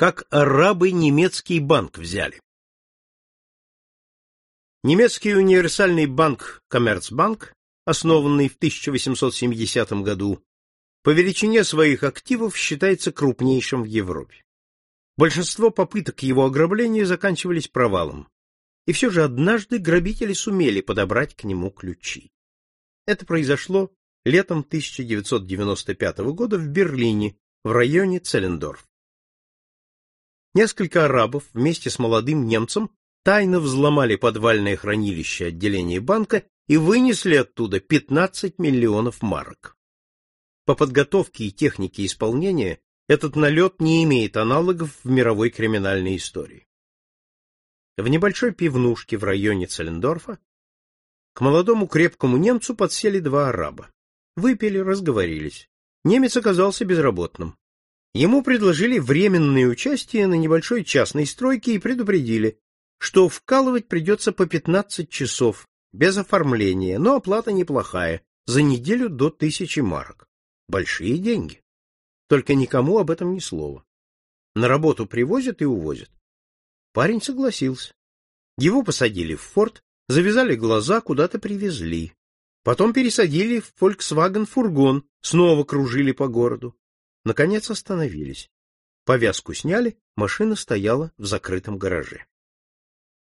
Как арабы немецкий банк взяли. Немецкий универсальный банк Коммерцбанк, основанный в 1870 году, по величине своих активов считается крупнейшим в Европе. Большинство попыток его ограбления заканчивались провалом, и все же однажды грабители сумели подобрать к нему ключи. Это произошло летом 1995 года в Берлине, в районе Целлендорф. Несколько арабов вместе с молодым немцем тайно взломали подвальное хранилище отделения банка и вынесли оттуда 15 миллионов марок. По подготовке и технике исполнения этот налет не имеет аналогов в мировой криминальной истории. В небольшой пивнушке в районе Целлендорфа к молодому крепкому немцу подсели два араба. Выпили, разговорились. Немец оказался безработным. Ему предложили временное участие на небольшой частной стройке и предупредили, что вкалывать придется по 15 часов, без оформления, но оплата неплохая, за неделю до тысячи марок. Большие деньги. Только никому об этом ни слова. На работу привозят и увозят. Парень согласился. Его посадили в форт, завязали глаза, куда-то привезли. Потом пересадили в Volkswagen-фургон, снова кружили по городу. Наконец остановились. Повязку сняли, машина стояла в закрытом гараже.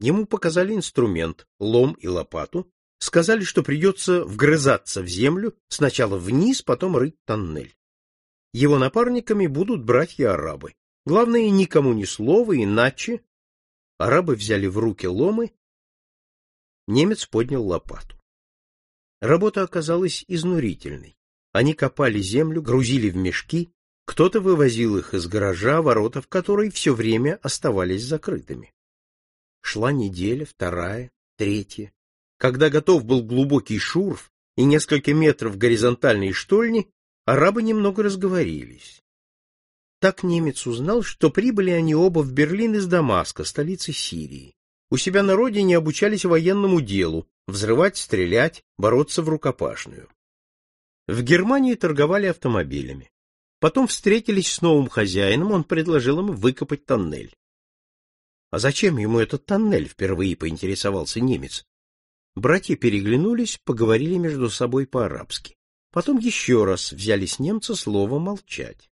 Ему показали инструмент, лом и лопату, сказали, что придется вгрызаться в землю, сначала вниз, потом рыть тоннель. Его напарниками будут братья-арабы. Главное, никому ни слова, иначе... Арабы взяли в руки ломы, немец поднял лопату. Работа оказалась изнурительной. Они копали землю, грузили в мешки, кто-то вывозил их из гаража, ворота в который все время оставались закрытыми. Шла неделя, вторая, третья. Когда готов был глубокий шурф и несколько метров горизонтальной штольни, арабы немного разговорились. Так немец узнал, что прибыли они оба в Берлин из Дамаска, столицы Сирии. У себя на родине обучались военному делу, взрывать, стрелять, бороться в рукопашную. В Германии торговали автомобилями. Потом встретились с новым хозяином, он предложил им выкопать тоннель. А зачем ему этот тоннель, впервые поинтересовался немец. Братья переглянулись, поговорили между собой по-арабски. Потом еще раз взяли с немца слово молчать.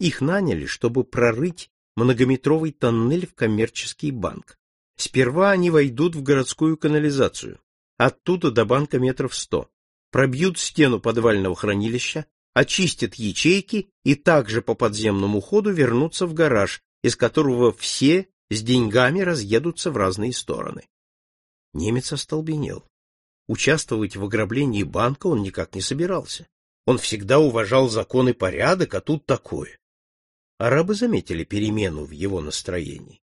Их наняли, чтобы прорыть многометровый тоннель в коммерческий банк. Сперва они войдут в городскую канализацию, оттуда до банка метров сто, пробьют стену подвального хранилища, очистят ячейки и также по подземному ходу вернутся в гараж, из которого все с деньгами разъедутся в разные стороны. Немец остолбенел. Участвовать в ограблении банка он никак не собирался. Он всегда уважал закон и порядок, а тут такое. Арабы заметили перемену в его настроении.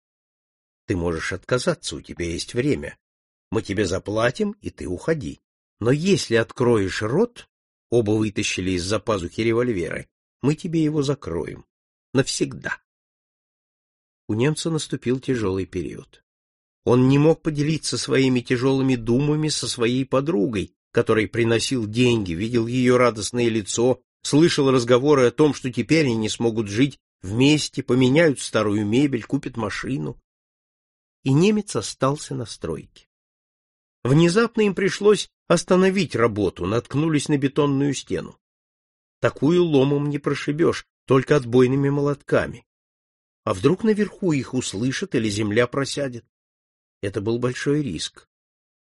Ты можешь отказаться, у тебя есть время. Мы тебе заплатим, и ты уходи. Но если откроешь рот, оба вытащили из-за пазухи револьверы, мы тебе его закроем. Навсегда. У немца наступил тяжелый период. Он не мог поделиться своими тяжелыми думами со своей подругой, которой приносил деньги, видел ее радостное лицо, слышал разговоры о том, что теперь они не смогут жить вместе, поменяют старую мебель, купят машину. И немец остался на стройке. Внезапно им пришлось остановить работу, наткнулись на бетонную стену. Такую ломом не прошибешь, только отбойными молотками. А вдруг наверху их услышат или земля просядет? Это был большой риск.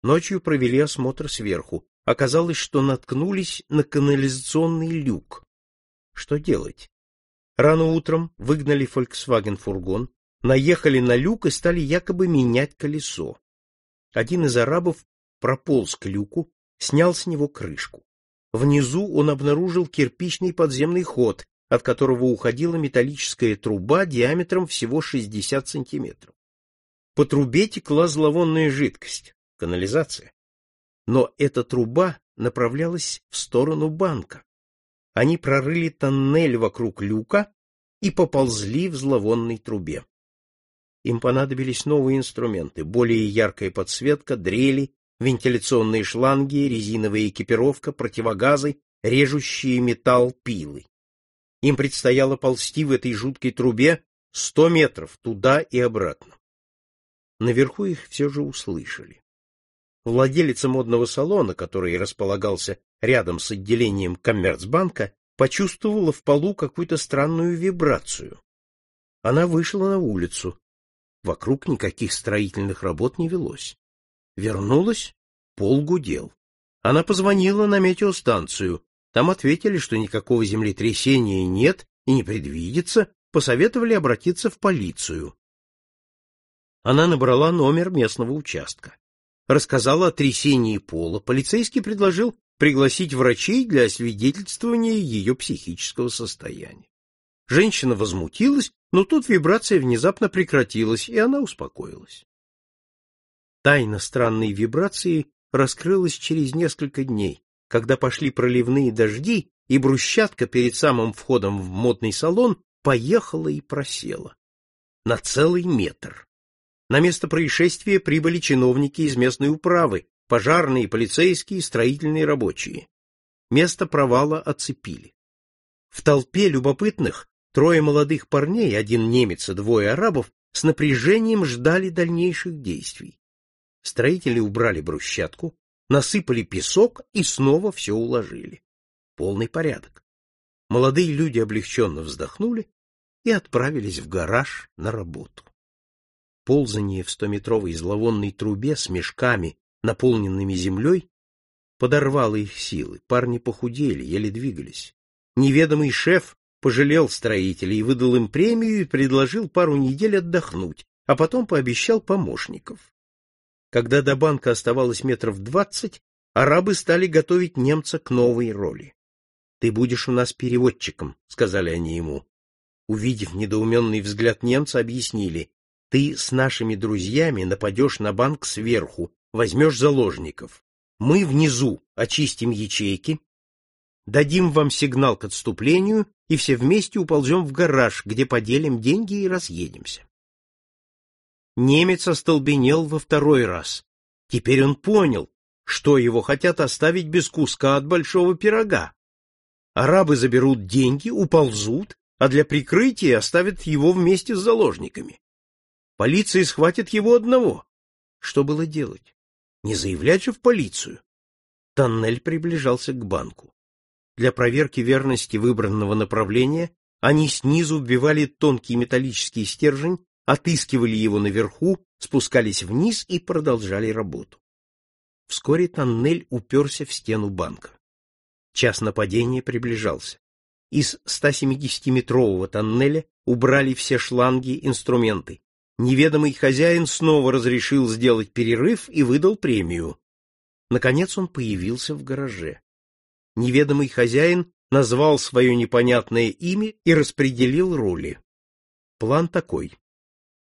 Ночью провели осмотр сверху. Оказалось, что наткнулись на канализационный люк. Что делать? Рано утром выгнали Volkswagen-фургон, наехали на люк и стали якобы менять колесо. Один из арабов прополз к люку, снял с него крышку. Внизу он обнаружил кирпичный подземный ход, от которого уходила металлическая труба диаметром всего 60 сантиметров. По трубе текла зловонная жидкость, канализация. Но эта труба направлялась в сторону банка. Они прорыли тоннель вокруг люка и поползли в зловонной трубе. Им понадобились новые инструменты, более яркая подсветка, дрели, вентиляционные шланги, резиновая экипировка, противогазы, режущие металл пилы. Им предстояло ползти в этой жуткой трубе Сто метров туда и обратно. Наверху их все же услышали. Владелица модного салона, который располагался рядом с отделением Коммерцбанка, почувствовала в полу какую-то странную вибрацию. Она вышла на улицу. Вокруг никаких строительных работ не велось. Вернулась, пол гудел. Она позвонила на метеостанцию. Там ответили, что никакого землетрясения нет и не предвидится, посоветовали обратиться в полицию. Она набрала номер местного участка. Рассказала о трясении пола. Полицейский предложил пригласить врачей для освидетельствования ее психического состояния. Женщина возмутилась, но тут вибрация внезапно прекратилась, и она успокоилась. Тайна странной вибрации раскрылась через несколько дней, когда пошли проливные дожди, и брусчатка перед самым входом в модный салон поехала и просела. На целый метр. На место происшествия прибыли чиновники из местной управы, пожарные, полицейские, строительные рабочие. Место провала оцепили. В толпе любопытных трое молодых парней, один немец и двое арабов, с напряжением ждали дальнейших действий. Строители убрали брусчатку, насыпали песок и снова все уложили. Полный порядок. Молодые люди облегченно вздохнули и отправились в гараж на работу. Ползание в стометровой зловонной трубе с мешками, наполненными землей, подорвало их силы. Парни похудели, еле двигались. Неведомый шеф пожалел строителей выдал им премию и предложил пару недель отдохнуть, а потом пообещал помощников. Когда до банка оставалось метров двадцать, арабы стали готовить немца к новой роли. Ты будешь у нас переводчиком, сказали они ему. Увидев недоуменный взгляд немца, объяснили: ты с нашими друзьями нападешь на банк сверху, возьмешь заложников. Мы внизу очистим ячейки, дадим вам сигнал к отступлению и все вместе уползем в гараж, где поделим деньги и разъедемся. Немец остолбенел во второй раз. Теперь он понял, что его хотят оставить без куска от большого пирога. Арабы заберут деньги, уползут, а для прикрытия оставят его вместе с заложниками. Полиция схватит его одного. Что было делать? Не заявлять же в полицию. Тоннель приближался к банку. Для проверки верности выбранного направления они снизу вбивали тонкий металлический стержень, отыскивали его наверху, спускались вниз и продолжали работу. Вскоре тоннель уперся в стену банка. Час нападения приближался. Из 170-метрового тоннеля убрали все шланги, инструменты. Неведомый хозяин снова разрешил сделать перерыв и выдал премию. Наконец он появился в гараже. Неведомый хозяин назвал свое непонятное имя и распределил роли. План такой.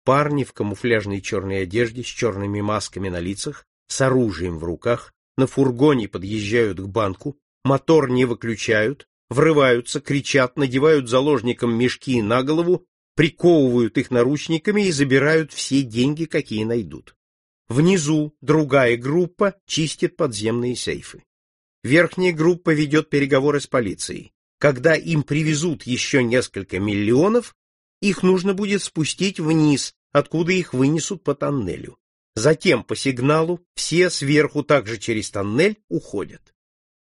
Парни в камуфляжной черной одежде с черными масками на лицах, с оружием в руках, на фургоне подъезжают к банку, мотор не выключают, врываются, кричат, надевают заложникам мешки на голову, приковывают их наручниками и забирают все деньги, какие найдут. Внизу другая группа чистит подземные сейфы. Верхняя группа ведет переговоры с полицией. Когда им привезут еще несколько миллионов, их нужно будет спустить вниз, откуда их вынесут по тоннелю. Затем по сигналу все сверху также через тоннель уходят.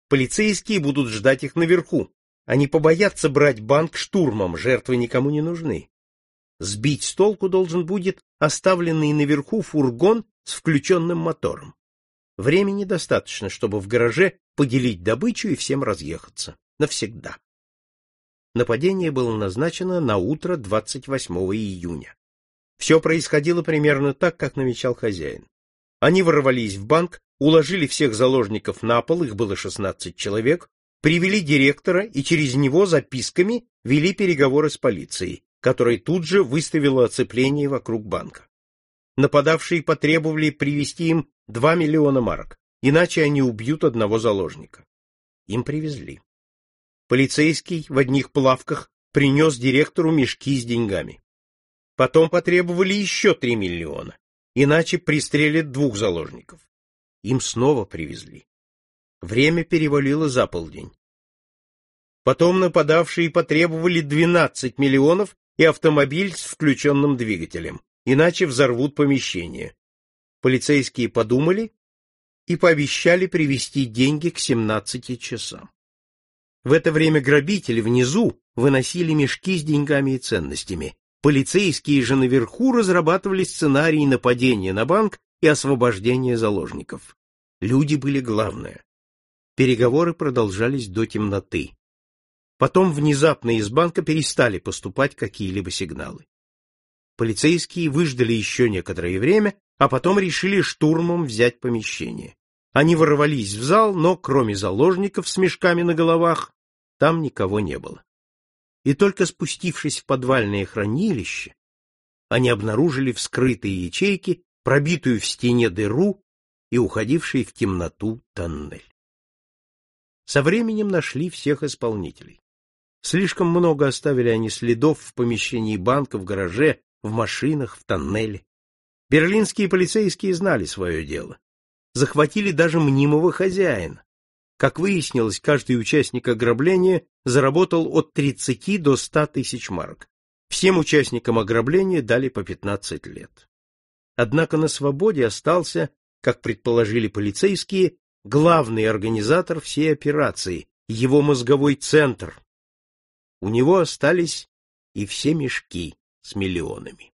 Полицейские будут ждать их наверху. Они побоятся брать банк штурмом, жертвы никому не нужны. Сбить с толку должен будет оставленный наверху фургон с включенным мотором. Времени достаточно, чтобы в гараже поделить добычу и всем разъехаться. Навсегда. Нападение было назначено на утро 28 июня. Все происходило примерно так, как намечал хозяин. Они ворвались в банк, уложили всех заложников на пол, их было 16 человек, привели директора и через него записками вели переговоры с полицией, которая тут же выставила оцепление вокруг банка. Нападавшие потребовали привести им 2 миллиона марок, иначе они убьют одного заложника. Им привезли. Полицейский в одних плавках принес директору мешки с деньгами. Потом потребовали еще 3 миллиона, иначе пристрелят двух заложников. Им снова привезли. Время перевалило за полдень. Потом нападавшие потребовали 12 миллионов и автомобиль с включенным двигателем, иначе взорвут помещение. Полицейские подумали и пообещали привезти деньги к 17 часам. В это время грабители внизу выносили мешки с деньгами и ценностями. Полицейские же наверху разрабатывали сценарий нападения на банк и освобождения заложников. Люди были главное. Переговоры продолжались до темноты. Потом внезапно из банка перестали поступать какие-либо сигналы. Полицейские выждали еще некоторое время, а потом решили штурмом взять помещение. Они ворвались в зал, но кроме заложников с мешками на головах, там никого не было. И только спустившись в подвальное хранилище, они обнаружили вскрытые ячейки, пробитую в стене дыру и уходивший в темноту тоннель. Со временем нашли всех исполнителей. Слишком много оставили они следов в помещении банка, в гараже, в машинах, в тоннеле. Берлинские полицейские знали свое дело. Захватили даже мнимого хозяина. Как выяснилось, каждый участник ограбления заработал от 30 до 100 тысяч марок. Всем участникам ограбления дали по 15 лет. Однако на свободе остался, как предположили полицейские, главный организатор всей операции, его мозговой центр. У него остались и все мешки с миллионами.